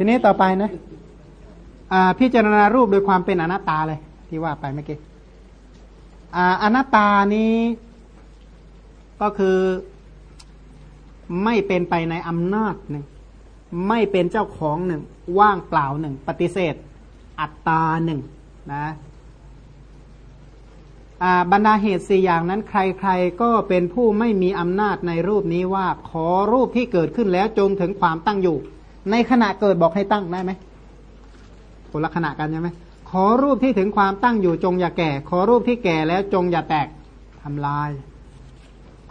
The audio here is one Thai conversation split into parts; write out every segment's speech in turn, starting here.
ทีนี้ต่อไปนะอ่าพิจารณารูปโดยความเป็นอนัตตาเลย ที่ว่าไปเมื่อกี้อ่าอนัตตานี้ก็คือไม่เป็นไปในอำนาจหนึ่ง ไม่เป็นเจ้าของหนึ่ง ว่างเปล่าหนึ่ง ปฏิเสธ อัตตาหนึ่งนะบรรดาเหตุสี่อย่างนั้นใครๆ ก็เป็นผู้ไม่มีอำนาจในรูปนี้ว่า ขอรูปที่เกิดขึ้นแล้วจงถึงความตั้งอยู่ ในขณะเกิดบอกให้ตั้งได้ไหมคนละขณะกันใช่ไหมขอรูปที่ถึงความตั้งอยู่จงอย่าแก่ ขอรูปที่แก่แล้วจงอย่าแตกทำลาย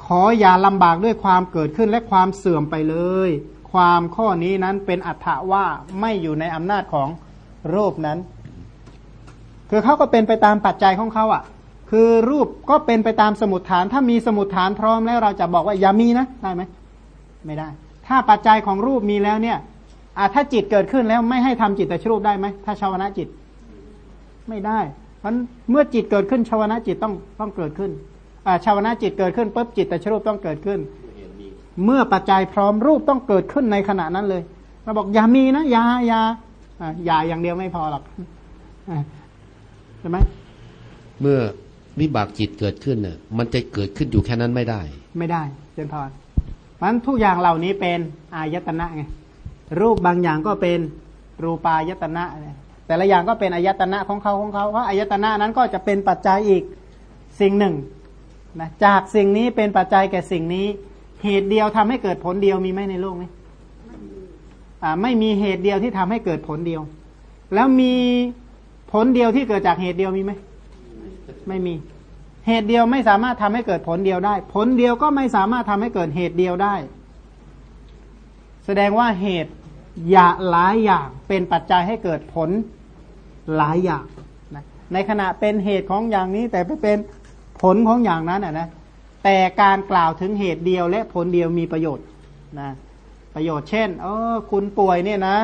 ขออย่าลำบากด้วยความเกิดขึ้นและความเสื่อมไปเลย ความข้อนี้นั้นเป็นอัตถะว่าไม่อยู่ในอำนาจของรูปนั้น คือเขาก็เป็นไปตามปัจจัยของเขาอะ่ะ คือรูปก็เป็นไปตามสมุดฐาน ถ้ามีสมุดฐานพร้อมแล้วเราจะบอกว่าอย่ามีนะได้ไหมไม่ได้ ถ้าปัจจัยของรูปมีแล้วเนี่ย อ่าถ้าจิตเกิดขึ้นแล้วไม่ให้ทำจิตแต่ชรูปได้ไหมถ้าชาวนะจิต ไม่ได้ เพราะเมื่อจิตเกิดขึ้นชาวนะจิตต้องต้องเกิดขึ้นอ่าชาวนะจิตเกิดขึ้นปุ๊บจิตแต่ชรูปต้องเกิดขึ้น เมื่อปัจจัยพร้อมรูปต้องเกิดขึ้นในขณะนั้นเลยเราบอกอย่ามีนะอย่าอย่าอย่าอย่างเดียวไม่พอหรอกใช่ไหมเมื่อวิบากจิตเกิดขึ้นเนี่ยมันจะเกิดขึ้นอยู่แค่นั้นไม่ได้ ไม่ได้เจนพรมันทุกอย่างเหล่านี้เป็นอายตนะไง รูปบางอย่างก็เป็นรูปายตนะ แต่ละอย่างก็เป็นอายตนะของเขาของเขาเพราะอายตนะนั้นก็จะเป็นปัจจัยอีกสิ่งหนึ่งนะจากสิ่งนี้เป็นปัจจัยแก่สิ่งนี้ เหตุเดียวทำให้เกิดผลเดียวมีไหมในโลกนี้อ่าไม่มีเหตุเดียวที่ทำให้เกิดผลเดียว แล้วมีผลเดียวที่เกิดจากเหตุเดียวมีไหมไม่มี เหตุเดียวไม่สามารถทำให้เกิดผลเดียวได้ ผลเดียวก็ไม่สามารถทำให้เกิดเหตุเดียวได้ แสดงว่าเหตุ อย่าหลายอย่างเป็นปัจจัยให้เกิดผลหลายอย่างนะในขณะเป็นเหตุของอย่างนี้แต่ไปเป็นผลของอย่างนั้นอะนะแต่การกล่าวถึงเหตุเดียวและผลเดียวมีประโยชน์นะประโยชน์เช่นเออคุณป่วยเนี่ยนะ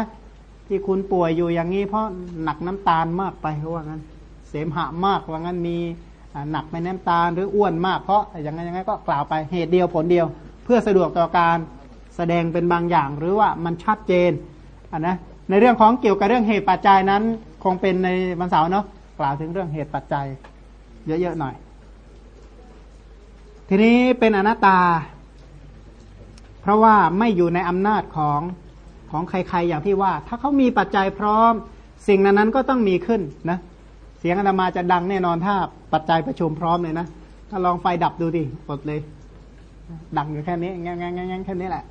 ที่คุณป่วยอยู่อย่างนี้เพราะหนักน้ำตาลมากไปเพราะว่างั้น เสมหะมากว่างั้นมีหนักไม่น้ำตาลหรืออ้วนมากเพราะอย่างไงอย่างไงก็กล่าวไปเหตุเดียวผลเดียว เพื่อสะดวกต่อการ แสดงเป็นบางอย่าง หรือว่ามันชัดเจนอะนะในเรื่องของเกี่ยวกับเรื่องเหตุปัจจัยนั้น คงเป็นในวันเสาร์เนาะกล่าวถึงเรื่องเหตุปัจจัย เยอะๆหน่อย ทีนี้เป็นอนัตตา เพราะว่าไม่อยู่ในอำนาจของของใครๆอย่างที่ว่า ถ้าเขามีปัจจัยพร้อม สิ่งนั้นนั้นก็ต้องมีขึ้นนะเสียงอามาจะดังแน่นอนถ้าปัจจัยประชุมพร้อมเลยนะถ้าลองไฟดับดูดิอดเลย ดังอยู่แค่นี้งงงงแค่นี้แหละ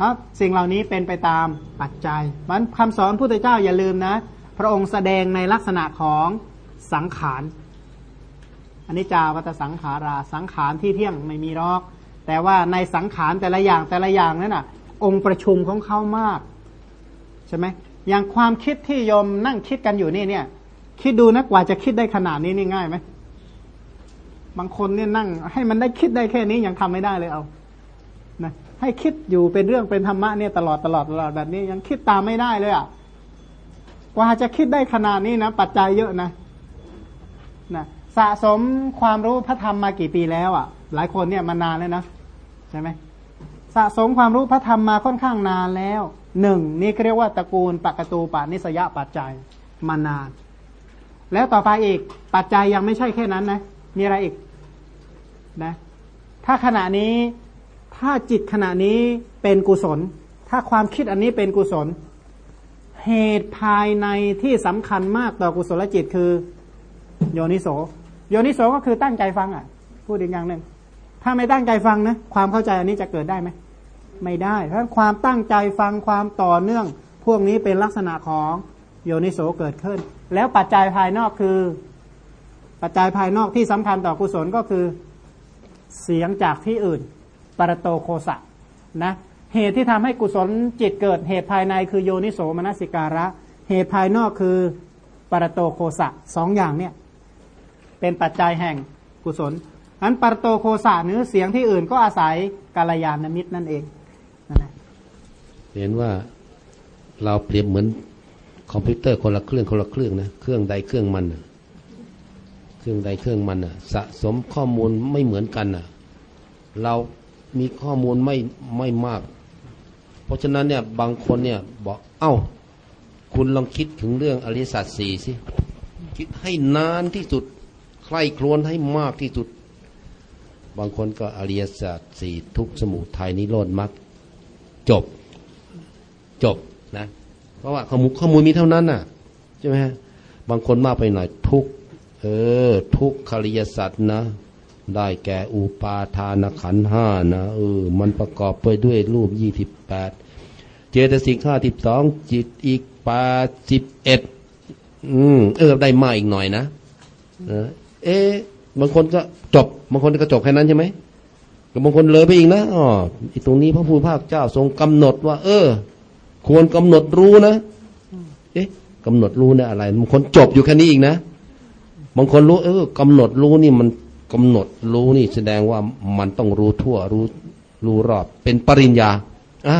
เนาะสิ่งเหล่านี้เป็นไปตามปัจจัยมันคำสอนพุทธเจ้าอย่าลืมนะ พระองค์แสดงในลักษณะของสังขารอันนี้จาวัตสังขาราสังขารที่เที่ยงไม่มีรอก แต่ว่าในสังขารแต่ละอย่างแต่ละอย่างนั้นอะ องค์ประชุมของเขามากใช่ไหมอย่างความคิดที่ยมนั่งคิดกันอยู่นี่เนี่ย คิดดูนะกว่าจะคิดได้ขนาดนี้นี่ง่ายไหมบางคนเนี่ยนั่ง ให้มันได้คิดได้แค่นี้ยังทำไม่ได้เลยเอา ให้คิดอยู่เป็นเรื่องเป็นธรรมะเนี่ยตลอดตลอดตลอดแบบนี้ยังคิดตามไม่ได้เลยอะกว่าจะคิดได้ขนาดนี้นะปัจจัยเยอะนะนะสะสมความรู้พระธรรมมากี่ปีแล้วอะ หลายคนเนี่ยมานานแล้วนะใช่ไหมสะสมความรู้พระธรรมมาค่อนข้างนานแล้วหนึ่งนี่เรียกว่าตระกูลปกตูปานิสยปัจจัยมานาน แล้วต่อไปอีกปัจจัยยังไม่ใช่แค่นั้นนะมีอะไรอีกนะถ้าขณะนี้ ถ้าจิตขณะนี้เป็นกุศล ถ้าความคิดอันนี้เป็นกุศล เหตุภายในที่สำคัญมากต่อกุศลจิตคือ โยนิโส โยนิโสก็คือตั้งใจฟังอะ พูดอีกอย่างหนึ่ง ถ้าไม่ตั้งใจฟังนะ ความเข้าใจอันนี้จะเกิดได้ไหม ไม่ได้ เพราะความตั้งใจฟังความต่อเนื่อง พวกนี้เป็นลักษณะของโยนิโสเกิดขึ้น แล้วปัจจัยภายนอกคือ ปัจจัยภายนอกที่สำคัญต่อกุศลก็คือเสียงจากที่อื่น ปรโตโคสะนะเหตุที่ทำให้กุศลจิตเกิดเหตุภายในคือโยนิโสมนสิการะ เหตุภายนอกคือปรโตโคสะสองอย่างเนี่ยเป็นปัจจัยแห่งกุศลนั้นปรโตโคสะเนื้อเสียงที่อื่นก็อาศัยกาลยานมิตรนั่นเองนั่นแหละเห็นว่าเราเปรียบเหมือนคอมพิวเตอร์คนละเครื่องคนละเครื่องนะเครื่องใดเครื่องมันเครื่องใดเครื่องมันอะสะสมข้อมูลไม่เหมือนกันอะเรา มีข้อมูลไม่ไม่มาก เพราะฉะนั้นเนี่ยบางคนเนี่ยบอกเอ้า คุณลองคิดถึงเรื่องอริสัจสี่สิ คิดให้นานที่สุด ใคร่ครวญให้มากที่สุด บางคนก็อริยสัจสี่ทุกสมุทัยนิโรธมรรคจบ จบนะ เพราะว่าข้อมูลข้อมูลมีเท่านั้นน่ะใช่ไหมฮะบางคนมากไปหน่อยทุกเออ ทุกขริยสัจนะ ได้แก่อุปาทานขันห้านะเออมันประกอบไปด้วยรูปยี่สิบแปดเจตสิกห้าสิบสองจิตอีกแปดสิบเอ็ดอืมเออได้มาอีกหน่อยนะเออเอ๊ะบางคนก็จบบางคนก็จบแค่นั้นใช่ไหมก็บางคนเลยไปอีกนะอ๋อไอตรงนี้พระผู้ภาคเจ้าทรงกำหนดว่า เออ ควรกำหนดรู้นะเอ๊ะกำหนดรู้เนี่ยอะไรบางคนจบอยู่แค่นี้อีกนะบางคนรู้ เออกำหนดรู้นี่มัน กำหนดรู้นี่แสดงว่ามันต้องรู้ทั่วรู้รู้รอบ เป็นปริญญา อ่า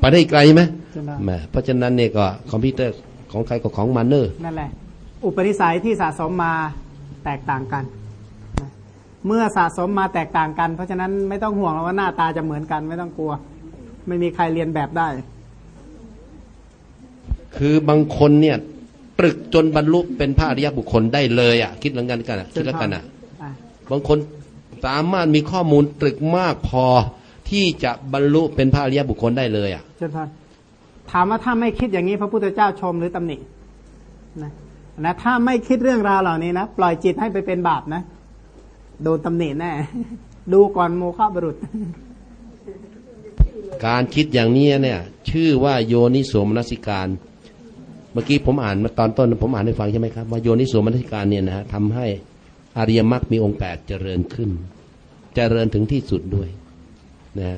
ไปได้ไกลไหมใช่ไหมแหมเพราะฉะนั้นเนี่ยก็คอมพิวเตอร์ของใครก็ของมันเนอะนั่นแหละ อุปนิสัยที่สะสมมาแตกต่างกันนะเมื่อสะสมมาแตกต่างกัน เพราะฉะนั้นไม่ต้องห่วงหรอกว่าหน้าตาจะเหมือนกัน ไม่ต้องกลัว ไม่มีใครเรียนแบบได้ คือบางคนเนี่ยตรึกจนบรรลุเป็นพระอริยบุคคลได้เลยอะ คิดเหมือนกันกันอะคิดแล้วกันอะอะ บางคนสามารถมีข้อมูลตรึกมากพอที่จะบรรลุเป็นพระอริยบุคคลได้เลยอะเชิญพานถามว่าถ้าไม่คิดอย่างนี้พระพุทธเจ้าชมหรือตำหนินะนะถ้าไม่คิดเรื่องราวเหล่านี้นะปล่อยจิตให้ไปเป็นบาปนะโดนตำหนิแน่ ดูก่อนโมฆะบรุษ การคิดอย่างนี้เนี่ย ชื่อว่าโยนิโสมนสิการ เมื่อกี้ผมอ่านมาตอนต้นผมอ่านให้ฟังใช่ไหมครับว่าโยนิโสมนสิการเนี่ยนะฮะทำให้ อริยมรรคมีองค์แปดเจริญขึ้น เจริญถึงที่สุดด้วยนะ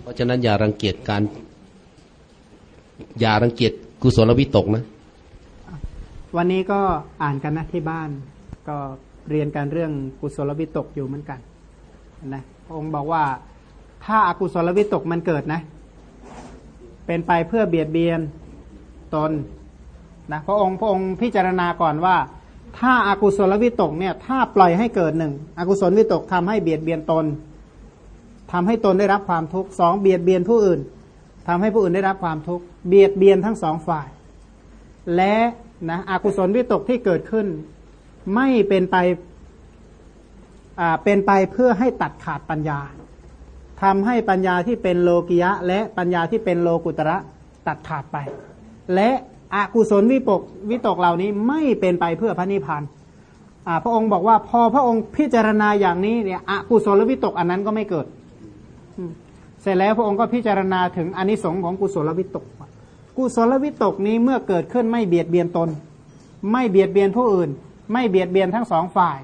เพราะฉะนั้นอย่ารังเกียจการ อย่ารังเกียจกุศลวิตกนะ วันนี้ก็อ่านกันนะที่บ้าน ก็เรียนกันเรื่องกุศลวิตกอยู่เหมือนกันนะพระองค์บอกว่าถ้าอากุศลวิตกมันเกิดนะ เป็นไปเพื่อเบียดเบียนตนนะพระองค์พระองค์พิจารณาก่อนว่า ถ้าอากุศลวิตกเนี่ยถ้าปล่อยให้เกิดหนึ่งอกุศลวิตกทำให้เบียดเบียนตนทำให้ตนได้รับความทุกข์สองเบียดเบียนผู้อื่นทำให้ผู้อื่นได้รับความทุกข์เบียดเบียนทั้งสองฝ่าย และนะอกุศลวิตกที่เกิดขึ้น ไม่เป็นไปอ่าเป็นไปเพื่อให้ตัดขาดปัญญาทำให้ปัญญาที่เป็นโลกิยะ และปัญญาที่เป็นโลกุตระตัดขาดไป และ อกุศลวิปกวิตกเหล่านี้ไม่เป็นไปเพื่อพระนิพพานพระองค์บอกว่าพอพระองค์พิจารณาอย่างนี้เนี่ยอกุศลวิตกอันนั้นก็ไม่เกิดเสร็จแล้วพระองค์ก็พิจารณาถึงอนิสงส์ของกุศลวิตก กุศลวิตกนี้เมื่อเกิดขึ้นไม่เบียดเบียนตน ไม่เบียดเบียนผู้อื่น ไม่เบียดเบียนทั้งสองฝ่าย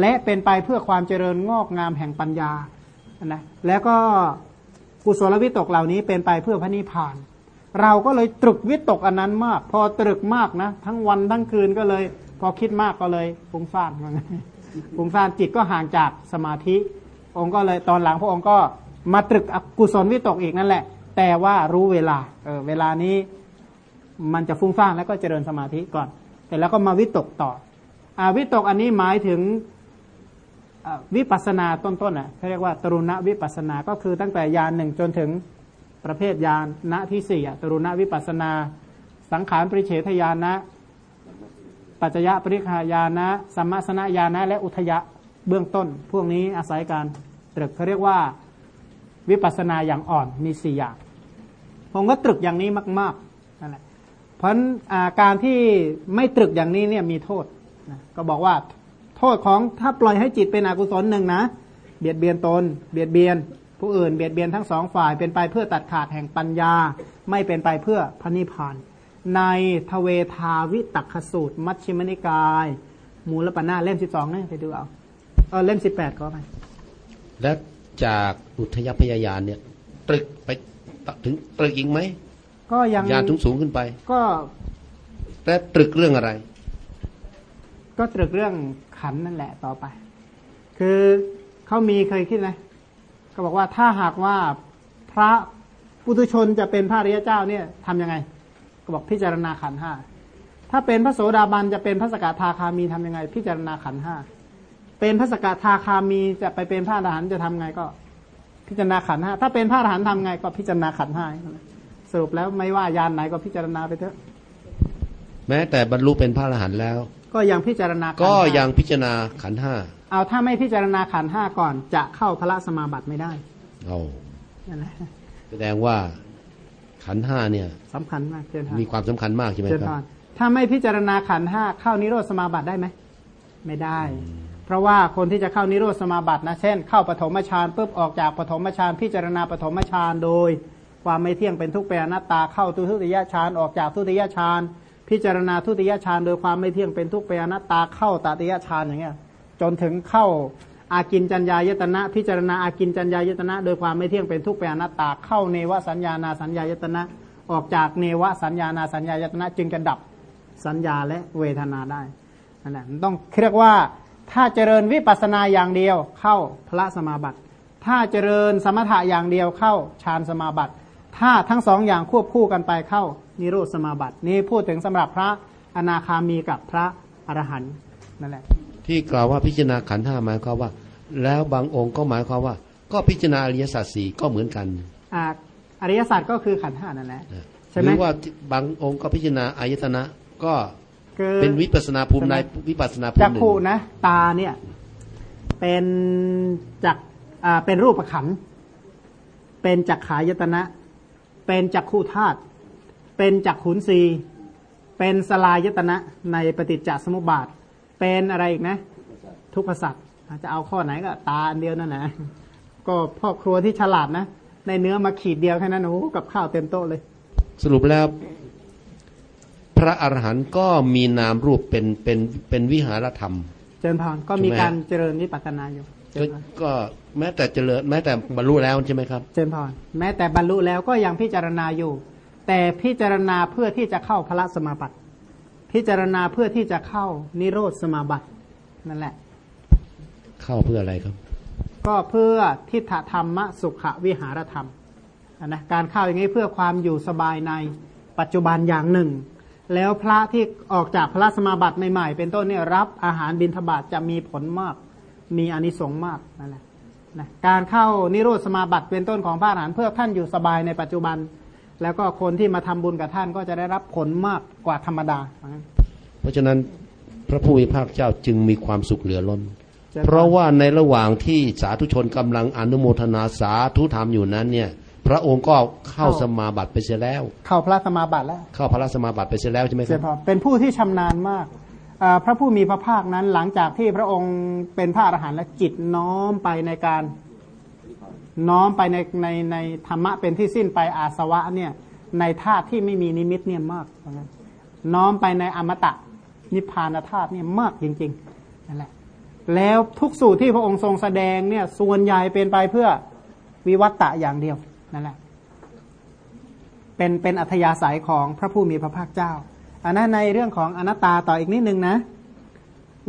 และเป็นไปเพื่อความเจริญงอกงามแห่งปัญญานะแล้วก็กุศลวิตกเหล่านี้เป็นไปเพื่อพระนิพพาน เราก็เลยตรึกวิตกอันนั้นมาก พอตรึกมากนะ ทั้งวันทั้งคืนก็เลย พอคิดมากก็เลยฟุ้งซ่านฟุ้งซ่านจิตก็ห่างจากสมาธิ องค์ก็เลยตอนหลังพระองค์ก็มาตรึกอกุศลวิตกอีกนั่นแหละ แต่ว่ารู้เวลาเออเวลานี้มันจะฟุ้งซ่านแล้วก็เจริญสมาธิก่อนแต่แล้วก็มาวิตกต่ออาวิตกอันนี้หมายถึงวิปัสสนาต้นๆน่ะเขาเรียกว่าตรุณวิปัสสนา ก็คือตั้งแต่ยานหนึ่งจนถึง ประเภทยานณที่สี่ตรุณวิปัสนา สังขารปริเฉทญาณะ ปัจจยปริคายานะสัมมาสนญาณะและอุทยะเบื้องต้น พวกนี้อาศัยการตรึกเขาเรียกว่าวิปัสนาอย่างอ่อนมีสี่อย่างผมก็ตรึกอย่างนี้มากๆนั่นแหละเพราะะนั้นอ่าการที่ไม่ตรึกอย่างนี้เนี่ยมีโทษนะก็บอกว่า โทษของถ้าปล่อยให้จิตเป็นอกุศลหนึ่งนะเบียดเบียนตน เบียดเบียน ผู้อื่นเบียดเบียนทั้งสองฝ่ายเป็นไปเพื่อตัดขาดแห่งปัญญา ไม่เป็นไปเพื่อพระนิพพาน ในทเวทาวิตักขสูตร มัชฌิมนิกาย มูลปัญนาเล่มสิบสองนะไปดูเอาเออเล่มสิบแปดก็ไปและจากอุทยพยายานเนี่ย ตรึกไปถึงตรึกอีกไหมก็ยังยานสูงสูงๆขึ้นไป ก็และตรึกเรื่องอะไร ก็ตรึกเรื่องขันนั่นแหละต่อไป คือเขามีเคยคิดไหม ก็บอกว่าถ้าหากว่าพระปุถุชนจะเป็นพระริยเจ้าเนี่ยทำยังไง ก็บอกพิจารณาขันห้าถ้าเป็นพระโสดาบันจะเป็นพระสกทาคามีทำยังไง พิจารณาขันห้าเป็นพระสกทาคามีจะไปเป็นพระอรหันต์จะทำไงก็ พิจารณาขันห้าถ้าเป็นพระอรหันต์ทำไงก็พิจารณาขันห้าสรุปแล้วไม่ว่ายานไหนก็พิจารณาไปเถอะ แม้แต่บรรลุเป็นพระอรหันต์แล้ว ก็ยังพิจารณาขันธ์ก็ห้ายังพิจารณาขันธ์ห้าเอาถ้าไม่พิจารณาขันธ์ห้าก่อนจะเข้าพระสมาบัติไม่ได้เอานั่นแหละแสดงว่าขันธ์ห้าเนี่ยสำคัญมากเจนพรมีความสำคัญมากใช่ไหมเจนครัพบรถ้าไม่พิจารณาขันธ์ห้าเข้านิโรธสมาบัติได้ไหมไม่ได้ เพราะว่าคนที่จะเข้านิโรธสมาบัตินะเช่น เข้าปฐมฌานปุ๊บออกจากปฐมฌานพิจารณาปฐมฌานโดย ความไม่เที่ยงเป็นทุกข์เป็นอนัตตาเข้าทุติยฌานออกจากทุติยฌาน พิจารณาทุติยฌานโดยความไม่เที่ยงเป็นทุกข์เป็นอนัตตาเข้าตติยฌานอย่างเงี้ยจนถึงเข้าอากินจัญญายตนะ พิจารณาอากินจัญญายตนะ โดยความไม่เที่ยงเป็นทุกข์เป็นอนัตตาเข้าเนวสัญญานาสัญญายตนะ ออกจากเนวสัญญานาสัญญายตนะ จึงจะดับสัญญาและเวทนาได้นั่นแหละมันต้องเรียกว่าถ้าเจริญวิปัสสนาอย่างเดียวเข้าพระสมาบัติ ถ้าเจริญสมถะอย่างเดียวเข้าฌานสมาบัติ ถ้าทั้งสองอย่างควบคู่กันไปเข้า นิโรธสมาบัตินี่พูดถึงสำหรับพระอนาคามีกับพระอรหันต์นั่นแหละ ที่กล่าวว่าพิจารณาขันธ์ห้าหมายความว่า แล้วบางองค์ก็หมายความว่า ก็พิจารณาอริยสัจสี่ก็เหมือนกันอ่าอริยสัจก็คือขันธ์ห้านั่นแหละนะใช่ไหหมรือว่าบางองค์ก็พิจารณาอายตนะก็คือเป็นวิปัสสนาภูมิในวิปัสสนาภูมิจักหนึ่ขุงนะ ตาเนี่ยเป็นจักอ่าเป็นรูปขันธ์เป็นจักขายตนะ เป็นจักขุธาตุ เป็นจักขุนสีเป็นสลายตนะในปฏิจจสมุปบาท เป็นอะไรอีกนะ ทุกขสัตว์จะเอาข้อไหนก็ตาอันเดียวนั่นนะก็พ่อครัวที่ฉลาดนะ ในเนื้อมาขีดเดียวแค่นั้นโอ้โหกับข้าวเต็มโต๊ะเลย สรุปแล้ว พระอรหันต์ก็มีนามรูปเป็นเป็นเป็นวิหารธรรม เจริญพรก็มีใช่ไหมการเจริญวิปัสสนาอยู่เจก็ริญพรก็แม้แต่เจริญแม้แต่บรรลุแล้วใช่ไหมครับ เจริญพรแม้แต่บรรลุแล้วก็ยังพิจารณาอยู่ แต่พิจารณาเพื่อที่จะเข้าพระสมาบัติ พิจารณาเพื่อที่จะเข้านิโรธสมาบัตินั่นแหละ เข้าเพื่ออะไรครับ ก็เพื่อทิฏฐธรรมสุขวิหารธรรมอะนะการเข้าอย่างนี้เพื่อความอยู่สบายในปัจจุบันอย่างหนึ่ง แล้วพระที่ออกจากพระสมาบัติใหม่ๆ เป็นต้นเนี่ยรับอาหารบิณฑบาตจะมีผลมาก มีอานิสงส์มากนั่นแหละนะการเข้านิโรธสมาบัติเป็นต้นของพระอรหันต์เพื่อท่านอยู่สบายในปัจจุบัน แล้วก็คนที่มาทำบุญกับท่านก็จะได้รับผลมากกว่าธรรมดา เพราะฉะนั้นพระผู้มีพระเจ้าจึงมีความสุขเหลือล้นจะเพราะว่าในระหว่างที่สาธุชนกำลังอนุโมทนาสาธุธรรมอยู่นั้นเนี่ย พระองค์ก็เข้าสมาบัติไปเสียแล้ว เข้าพระสมาบัติแล้ว เข้าพระสมาบัติไปเสียแล้วใช่ไหมคเสีรัยบพอเป็นผู้ที่ชำนาญมากอ่าพระผู้มีพระภาคนั้นหลังจากที่พระองค์เป็นพระอรหันต์และจิตน้อมไปในการ น้อมไปในในในธรรมะเป็นที่สิ้นไปอาสวะเนี่ย ในธาตุที่ไม่มีนิมิตเนี่ยมากนน้อมไปในอมตะนิพพานธาตุเนี่ยมากจริงๆนั่นแหละแล้วทุกสูตรที่พระองค์ทรงแสดงเนี่ย ส่วนใหญ่เป็นไปเพื่อวิวัตตะอย่างเดียวนั่นแหละ เป็นเป็นอัธยาศัยของพระผู้มีพระภาคเจ้าอันนั้นในเรื่องของอนัตตาต่ออีกนิดนึงนะ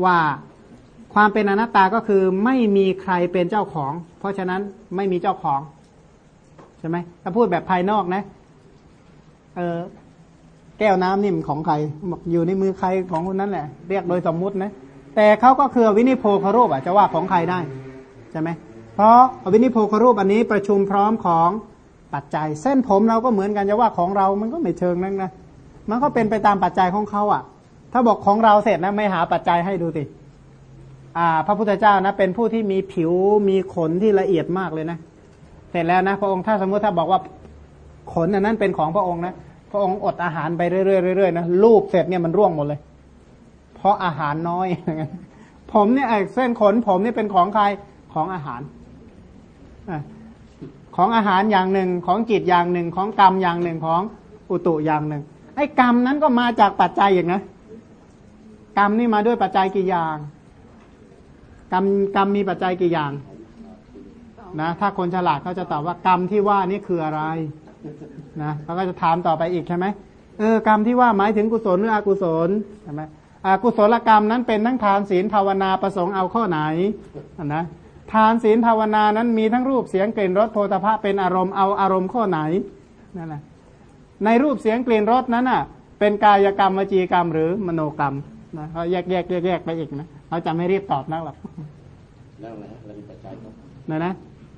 ว่า ความเป็นอนัตตาก็คือไม่มีใครเป็นเจ้าของ เพราะฉะนั้นไม่มีเจ้าของใช่ไหมถ้าพูดแบบภายนอกนะ เออแก้วน้ำนี่มันของใครบอกอยู่ในมือใครของคนนั้นแหละ เรียกโดยสมมุตินะ แต่เขาก็คือวินิโพครูปอะจะว่าของใครได้ใช่ไหมเพราะวินิโพครูปอันนี้ประชุมพร้อมของปัจจัย เส้นผมเราก็เหมือนกันจะว่าของเรามันก็ไม่เชิงนั่นนะมันก็เป็นไปตามปัจจัยของเขาอะ ถ้าบอกของเราเสร็จนะไม่หาปัจจัยให้ดูสิ พระพุทธเจ้านะเป็นผู้ที่มีผิวมีขนที่ละเอียดมากเลยนะ เสร็จแล้วนะพระองค์ถ้าสมมติถ้าบอกว่าขนอันนั้นเป็นของพระองค์นะพระองค์อดอาหารไปเรื่อยๆนะรูปเสร็จเนี่ยมันร่วงหมดเลย เพราะอาหารน้อยผมเนี่ยเส้นขนผมนี่เป็นของใครของอาหารอของอาหารอย่างหนึ่งของจิตอย่างหนึ่งของกรรมอย่างหนึ่งของอุตุอย่างหนึ่ง ไอ้กรรมนั้นก็มาจากปัจจัยอย่างนะกรรมนี่มาด้วยปัจจัยกี่อย่าง รรมกรรมมีปัจจัยกี่อย่างนะถ้าคนฉลาดเขาจะตอบว่ากรรมที่ว่านี่คืออะไรนะเขาก็จะถามต่อไปอีกใช่ไหมเออกรรมที่ว่าหมายถึงกุศลหรืออกุศลใช่ไหมอกุศลกรรมนั้นเป็นทั้งทานศีลภาวนาประสงค์เอาข้อไหนนะทานศีลภาวนานั้นมีทั้งรูปเสียงกลิ่นรสโพธภะเป็นอารมณ์เอาอารมณ์ข้อไหนนั่นแหละในรูปเสียงกลิ่นรสนั้นอะ เป็นกายกรรมวจีกรรมหรือมโนกรรม นะเขาแยกแยกแยกแยกไปอีกนะเขาจะไม่รีบตอบนักหรอกแล้วอะไรฮะแล้วมีปัจจัยครับนะนะ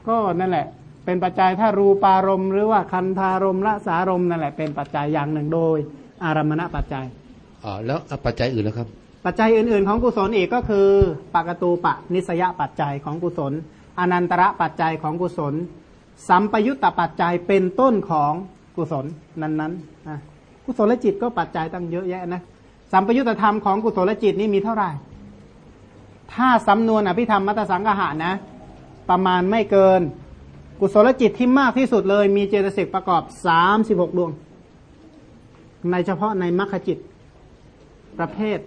ก็นั่นแหละ เป็นปัจจัยถ้ารูปารมณ์หรือว่าคันธารมณ์ละสารมณ์นั่นแหละ เป็นปัจจัยอย่างหนึ่งโดย อารมณปัจจัยอ๋อแล้วปัจจัยอื่นนะครับ ปัจจัยอื่น ๆ ของกุศลอีกก็คือปากตูปะนิสยปัจจัยของกุศล อนันตระปัจจัยของกุศล สัมปยุตตปัจจัยเป็นต้นของกุศลนั้นๆนะกุศลจิตก็ปัจจัยตั้งเยอะแยะนะ สัมปยุตธรรมของกุศลจิตนี่มีเท่าไหร่ ถ้าสำนวนอภิธรรมมัตสังกหานะ ประมาณไม่เกิน กุศลจิตที่มากที่สุดเลยมีเจตสิกประกอบสามสิบหกดวง ในเฉพาะในมรรคจิต ประเภท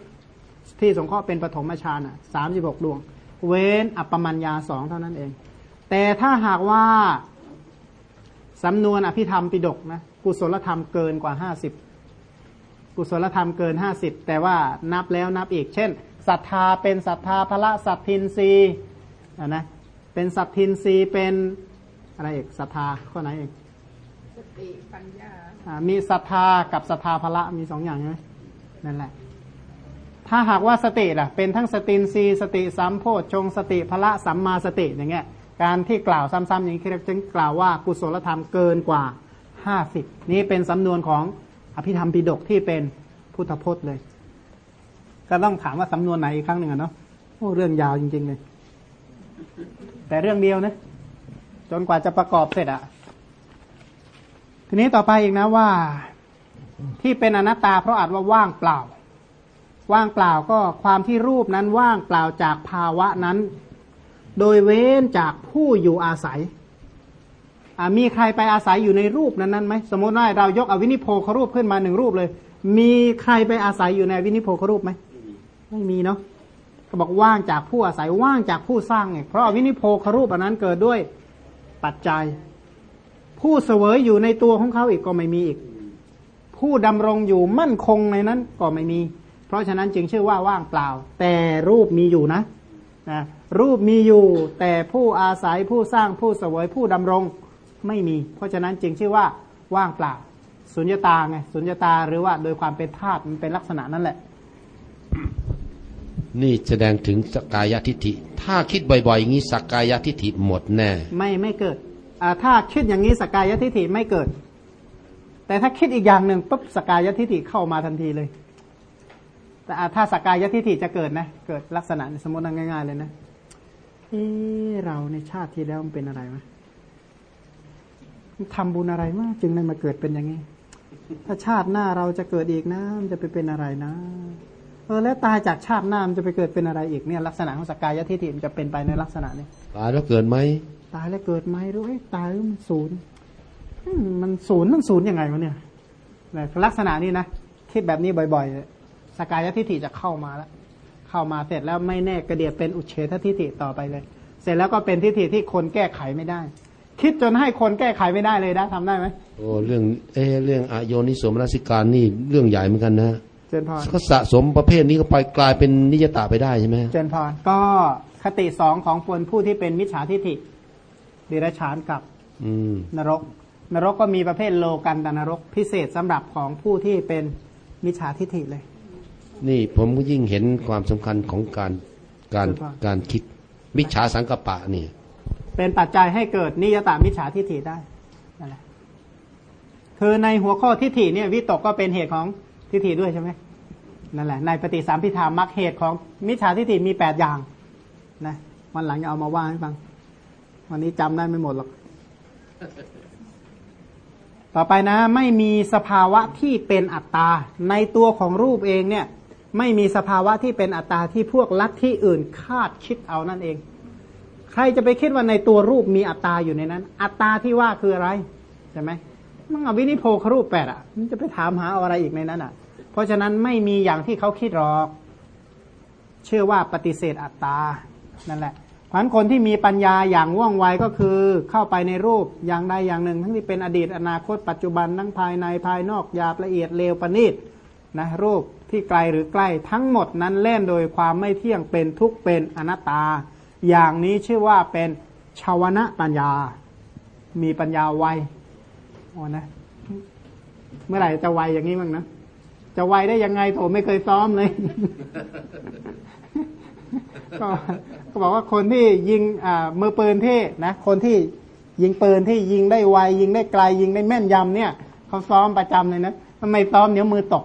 ที่สงเคราะห์เป็นปฐมฌานอะสามสิบหกดวง เว้นอัปปมัญญาสองเท่านั้นเอง แต่ถ้าหากว่าสำนวนอภิธรรมปิดกนะ กุศลธรรมเกินกว่าห้าสิบ กุศลธรรมเกินห้าสิบแต่ว่านับแล้วนับอีก เช่นศรัทธาเป็นศรัทธาพระสัตทินรีอะนะเป็นสัตทินรีเป็นอะไรอีกศรัทธาข้อไหนเองสติปัญญาอ่ามีศรัทธากับศรัทธาพละมีสองอย่างใช่ไหมนั่นแหละ ถ้าหากว่าสติล่ะ เป็นทั้งสตินรีสติสัมโพชฌงค์สติพละสัมมาสติอย่างเงี้ยการที่กล่าวซ้ำๆอย่างนี้เรียกจึงกล่าวว่ากุศลธรรมเกินกว่าห้าสิบนี้เป็นสำนวนของ อภิธรรมปิฎกที่เป็นพุทธพจน์เลย ก็ต้องถามว่าสำนวนไหนอีกครั้งหนึ่งอะเนาะโอ้เรื่องยาวจริง ๆ เลย แต่เรื่องเดียวนะ จนกว่าจะประกอบเสร็จอะทีนี้ต่อไปอีกนะว่า ที่เป็นอนัตตาเพราะอาจว่าว่างเปล่า ว่างเปล่าก็ความที่รูปนั้นว่างเปล่าจากภาวะนั้น โดยเว้นจากผู้อยู่อาศัย มีใครไปอาศัยอยู่ในรูปนั้นนั้นไหมสมมติว่าเรายกอวินิโพครูปขึ้นมาหนึ่งรูปเลย มีใครไปอาศัยอยู่ในวินิโพครูปไหมไม่มีเนาะก็บอกว่างจากผู้อาศัยว่างจากผู้สร้างไงเพราะวินิโพครูปอันนั้นเกิดด้วยปัจจัย ผู้เสวยอยู่ในตัวของเขาอีกก็ไม่มีอีก ผู้ดำรงอยู่มั่นคงในนั้นก็ไม่มี เพราะฉะนั้นจึงชื่อว่าว่างเปล่า แต่รูปมีอยู่นะนะรูปมีอยู่ แต่ผู้อาศัยผู้สร้างผู้เสวยผู้ดำรง ไม่มี เพราะฉะนั้นจึงชื่อว่าว่างเปล่า สุญญตาไงสุญญตาหรือว่าโดยความเป็นธาตุมันเป็นลักษณะนั่นแหละ นี่แสดงถึงสกกายทิฏฐิ ถ้าคิดบ่อยๆอย่างนี้สกกายทิฏฐิหมดแน่ ไม่ไม่เกิดอ่าถ้าคิดอย่างนี้สกายทิฏฐิไม่เกิด แต่ถ้าคิดอีกอย่างหนึ่งปุ๊บสกายทิฏฐิเข้ามาทันทีเลย แต่อ่าถ้าสกายทิฏฐิจะเกิดนะ เกิดลักษณะสมมติง่ายๆเลยนะเออเราในชาติที่แล้วมันเป็นอะไรมะ ทำบุญอะไรมาจึงได้มาเกิดเป็นอย่างนี้ ถ้าชาติหน้าเราจะเกิดอีกนะมันจะไปเป็นอะไรนะเออแล้วตายจากชาติหน้ามันจะไปเกิดเป็นอะไรอีกเนี่ย ลักษณะของสกายทิฏฐิมันจะเป็นไปในลักษณะนี้ตายแล้วเกิดไหมตายแล้วเกิดไหมหรือเอ้ยตายแล้วมันศูนย์อืมมันศูนย์มันศูนย์ยังไงวะเนี่ยเนี่ยลักษณะนี้นะคิดแบบนี้บ่อยๆสกายทิฏฐิจะเข้ามาแล้วเข้ามาเสร็จแล้วไม่แน่กระเดียดเป็นอุเฉททิฏฐิต่อไปเลย เสร็จแล้วก็เป็นทิฏฐิที่คนแก้ไขไม่ได้ คิดจนให้คนแก้ไขไม่ได้เลยนะทำได้ไหมโอ้เรื่องเอะเรื่องอโยนิโสมนสิการนี่เรื่องใหญ่เหมือนกันนะเจนพรก็สะสมประเภทนี้ก็ไปกลายเป็นนิยตาไปได้ใช่ไหมเจนพรก็คติสองของคนผู้ที่เป็นมิจฉาทิฏฐิดิรัจฉานกับอืมนรก นรกก็มีประเภทโลกันตนรกพิเศษสำหรับของผู้ที่เป็นมิจฉาทิฏฐิเลย นี่ผมก็ยิ่งเห็นความสำคัญของการการใช่ปะการคิดมิจฉาสังกปะนี่ เป็นปัจจัยให้เกิดนิยตามิจฉาทิฏฐิได้นั่นแหละคือในหัวข้อทิฏฐิเนี่ยวิตกก็เป็นเหตุของทิฏฐิด้วยใช่ไหมนั่นแหละ ในปฏิสามพิธามักเหตุของมิจฉาทิฏฐิมีแปดอย่างนะวันหลังจะเอามาว่าให้ฟัง วันนี้จำได้ไม่หมดหรอก ต่อไปนะ ไม่มีสภาวะที่เป็นอัตตา ในตัวของรูปเองเนี่ย ไม่มีสภาวะที่เป็นอัตตาที่พวกลัทธิอื่นคาดคิดเอานั่นเอง ใครจะไปคิดว่าในตัวรูปมีอัตตาอยู่ในนั้น อัตตาที่ว่าคืออะไรใช่ไหมมันอวินิโพครูปแปดอะมันจะไปถามหาเอาอะไรอีกในนั้นอะ เพราะฉะนั้นไม่มีอย่างที่เขาคิดหรอก เชื่อว่าปฏิเสธอัตตา นั่นแหละเพราะฉะนั้นคนที่มีปัญญาอย่างว่องไวก็คือเข้าไปในรูปอย่างใดอย่างหนึ่ง ทั้งที่เป็นอดีตอนาคตปัจจุบันทั้งภายในภายนอกหยาบละเอียดเลวประณีตนะรูปที่ไกลหรือใกล้ทั้งหมดนั้นเล่นโดยความไม่เที่ยงเป็นทุกข์เป็นอนัตตา อย่างนี้ชื่อว่าเป็นชาวนะปัญญา มีปัญญาไวโอนะ เมื่อไหร่จะไวอย่างนี้บ้งนะจะไวได้ยังไงโถไม่เคยซ้อมเลย ก็ก็บอกว่าคนที่ยิงอ่ามือปืนที่นะคนที่ยิงปืนที่ยิงได้ไวยิงได้ไกลยิงได้แม่นยำเนี่ยเขาซ้อมประจำเลยนะทำไมซ้อมเดี๋ยวมือตก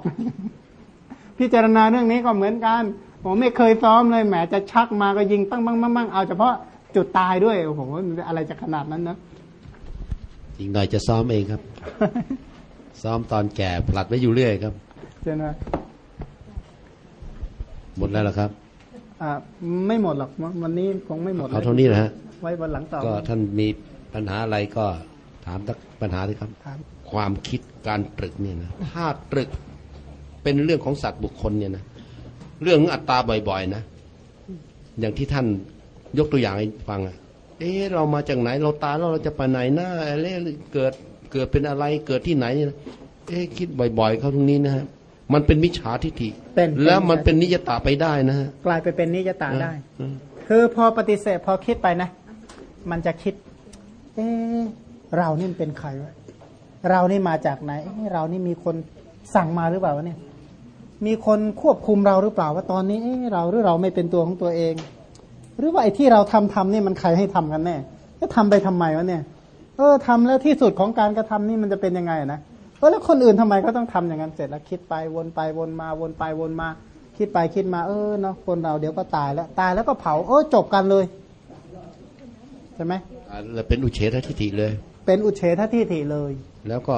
พิจารณาเรื่องนี้ก็เหมือนกัน ผมไม่เคยซ้อมเลยแหมจะชักมาก็ยิงปั้งปั้งปั้งปั้งเอาเฉพาะจุดตายด้วยโอ้โหอะไรจะขนาดนั้นนะอีกหน่อยจะซ้อมเองครับ ซ้อมตอนแก่ผลัดไว้อยู่เรื่อยครับเช่นว่าหมดแล้วเหรอครับอ่าไม่หมดหรอกวันนี้คงไม่หมดเอาเท่านี้นะฮะไว้วันหลังต่อก็ท่านมีปัญหาอะไรก็ถามสักปัญหาสิครับถามความคิดการตรึกเนี่ยนะถ้าตรึกเป็นเรื่องของสัตว์บุคคลเนี่ยนะ เรื่องของอัตตาบ่อยๆนะ อย่างที่ท่านยกตัวอย่างให้ฟังอะเอ๊ะเรามาจากไหนเราตายแล้วเราจะไปไหนนะอะไรเกิดเกิดเป็นอะไรเกิดที่ไหนเนี่ยนะเอ๊ะคิดบ่อย ๆ เขาตรงนี้นะฮะมันเป็นมิจฉาทิฏฐิเป็นแล้วมันเป็นนิยตาไปได้นะฮะกลายไปเป็นนิจตาได้อืมคือพอปฏิเสธพอคิดไปนะ มันจะคิด เอ๊ะเรานี่มันเป็นใครวะเรานี่มาจากไหนเอ๊ะเรานี่มีคนสั่งมาหรือเปล่าวะเนี่ย มีคนควบคุมเราหรือเปล่าว่าตอนนี้เอ๊ะเราหรือเราไม่เป็นตัวของตัวเอง หรือว่าไอ้ที่เราทำทำนี่มันใครให้ทำกันแน่จะทำไปทำไมวะเนี่ย เออทำแล้วที่สุดของการกระทำนี่มันจะเป็นยังไงนะเออแล้วคนอื่นทำไมก็ต้องทำอย่างนั้นเสร็จแล้วคิดไปวนไปวนมาวนไปวนมา คิดไปคิดมาเออเนาะคนเราเดี๋ยวก็ตายแล้วตายแล้วก็เผาเออจบกันเลยใช่ไหมอ่าแล้วเป็นอุเฉททิฏฐิเลย เป็นอุเฉททิฏฐิเลย แล้วก็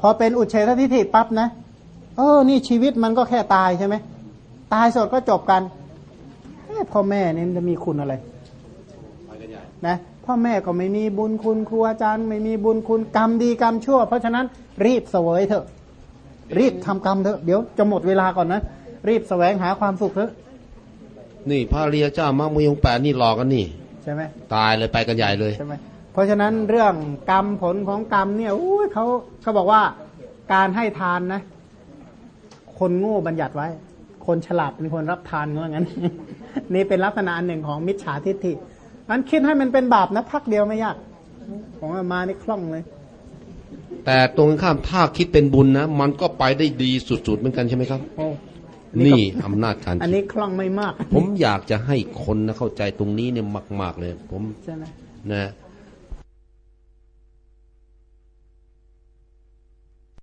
พอเป็นอุเฉททิฏฐิปั๊บนะ เออ นี่ชีวิตมันก็แค่ตายใช่ไหม ตายสดก็จบกันเอ๊ะพ่อแม่เนี่ยมันจะมีคุณอะไรนะพ่อแม่ก็ไม่มีบุญคุณครูอาจารย์ ไม่มีบุญคุณกรรมดีกรรมชั่ว เพราะฉะนั้นรีบเสวยเถอะ รีบทำกรรมเถอะเดี๋ยวจะหมดเวลาก่อนนะรีบแสวงหาความสุขเถอะนี่พระอริยเจ้ามรรคมีองค์แปดนี่หลอกกันนี่ใช่ไหมตายเลยไปกันใหญ่เลยใช่ไหมเพราะฉะนั้นเรื่องกรรมผลของกรรมเนี่ยอุ้ยเขาเขาบอกว่าการให้ทานนะ คนโง่บัญญัติไว้ คนฉลาดเป็นคนรับทานว่างั้น นี่เป็นลักษณะอันหนึ่งของมิจฉาทิฏฐิมันคิดให้มันเป็นบาปนะพักเดียวไม่ยาก ของอามานี่คล่องเลย แต่ตรงกันข้ามถ้าคิดเป็นบุญนะ มันก็ไปได้ดีสุดๆเหมือนกันใช่ไหมครับโอ้นี่อำนาจการอันคินี้ดคล่องไม่มาก ผมอยากจะให้คนนะเข้าใจตรงนี้เนี่ยมาก ๆ เลย ผมใช่ไหมนะ